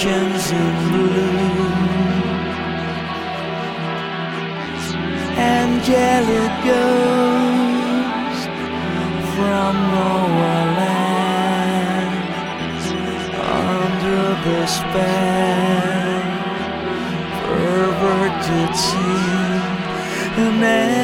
visions in blue. Angelic ghost from nowhere land under the spell perverted scene an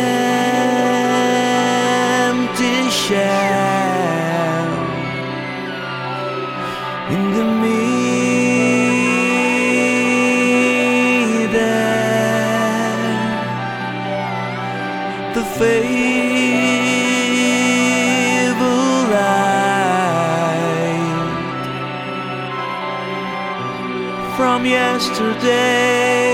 from yesterday.